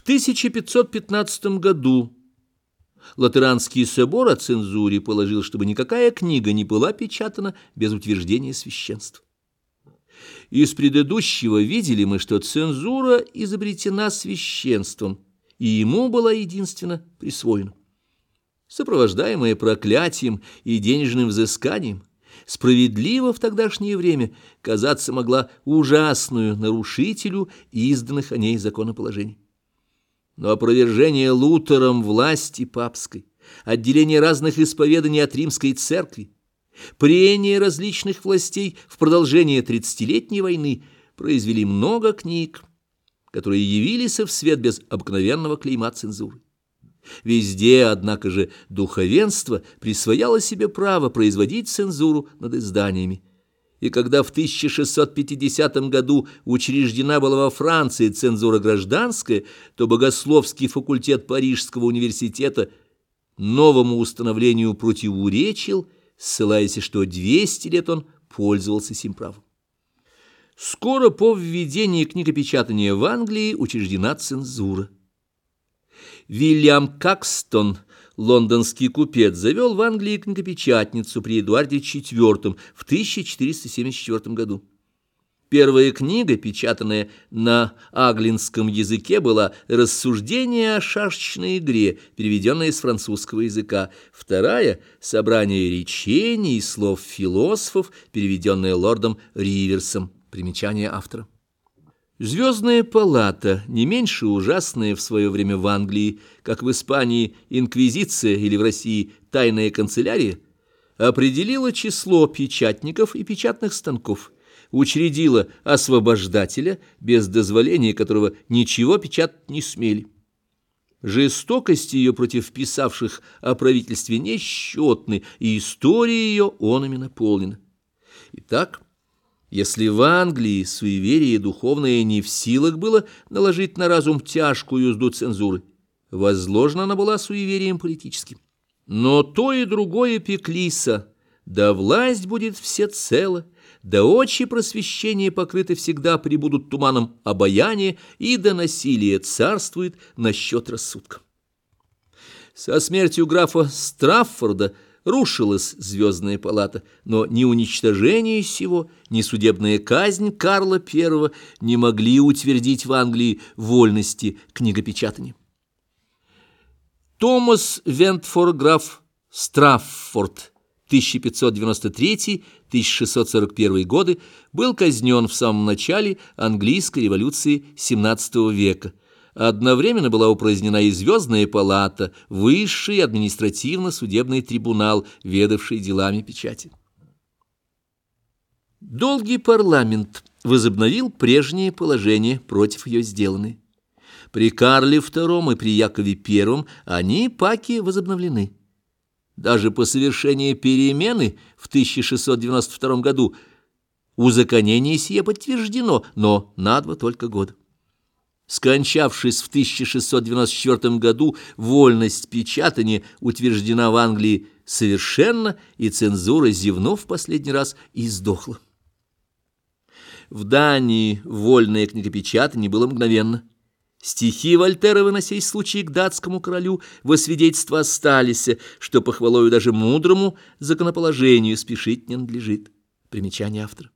В 1515 году Латеранский собор о цензуре положил, чтобы никакая книга не была печатана без утверждения священства. Из предыдущего видели мы, что цензура изобретена священством, и ему была единственно присвоена. Сопровождаемая проклятием и денежным взысканием, справедливо в тогдашнее время казаться могла ужасную нарушителю изданных о ней законоположений. Но опровержение Лутером власти папской, отделение разных исповеданий от римской церкви, прения различных властей в продолжение тридцатилетней войны произвели много книг, которые явились в свет без обыкновенного клейма цензуры. Везде, однако же, духовенство присвояло себе право производить цензуру над изданиями. И когда в 1650 году учреждена была во Франции цензура гражданская, то богословский факультет Парижского университета новому установлению противоречил, ссылаясь, что 200 лет он пользовался сим правом. Скоро по введении книгопечатания в Англии учреждена цензура. Вильям Какстон, лондонский купец, завел в Англии книгопечатницу при Эдуарде IV в 1474 году. Первая книга, печатанная на аглинском языке, была «Рассуждение о шашечной игре», переведенная с французского языка. Вторая — «Собрание речений и слов философов», переведенная лордом Риверсом. Примечание автора. Звездная палата, не меньше ужасная в свое время в Англии, как в Испании инквизиция или в России тайная канцелярия, определила число печатников и печатных станков, учредила освобождателя, без дозволения которого ничего печатать не смели. Жестокости ее против писавших о правительстве несчетны, и история ее онами наполнена. Итак, если в Англии суеверие духовное не в силах было наложить на разум тяжкую узду цензуры, возложена она была суеверием политическим. Но то и другое пеклиса, да власть будет всецело, да очи просвещения покрыты всегда прибудут туманом обаяния, и до насилия царствует насчет рассудка. Со смертью графа Страффорда – рушилась звездная палата, но ни уничтожение сего, ни судебная казнь Карла I не могли утвердить в Англии вольности книгопечатания. Томас Вентфор граф Страффорд 1593-1641 годы был казнен в самом начале английской революции XVII века, Одновременно была упразднена и Звездная палата, высший административно-судебный трибунал, ведавший делами печати. Долгий парламент возобновил прежнее положение против ее сделанной. При Карле II и при Якове I они, паки, возобновлены. Даже по совершении перемены в 1692 году узаконение сие подтверждено, но на два только года. Скончавшись в 1694 году, вольность печатания утверждена в Англии совершенно, и цензура, зевнув в последний раз, издохла. В Дании вольное книгопечатание было мгновенно. Стихи Вольтера, выносясь случай к датскому королю, во свидетельство остались, что похвалою даже мудрому законоположению спешить не надлежит. Примечание автора.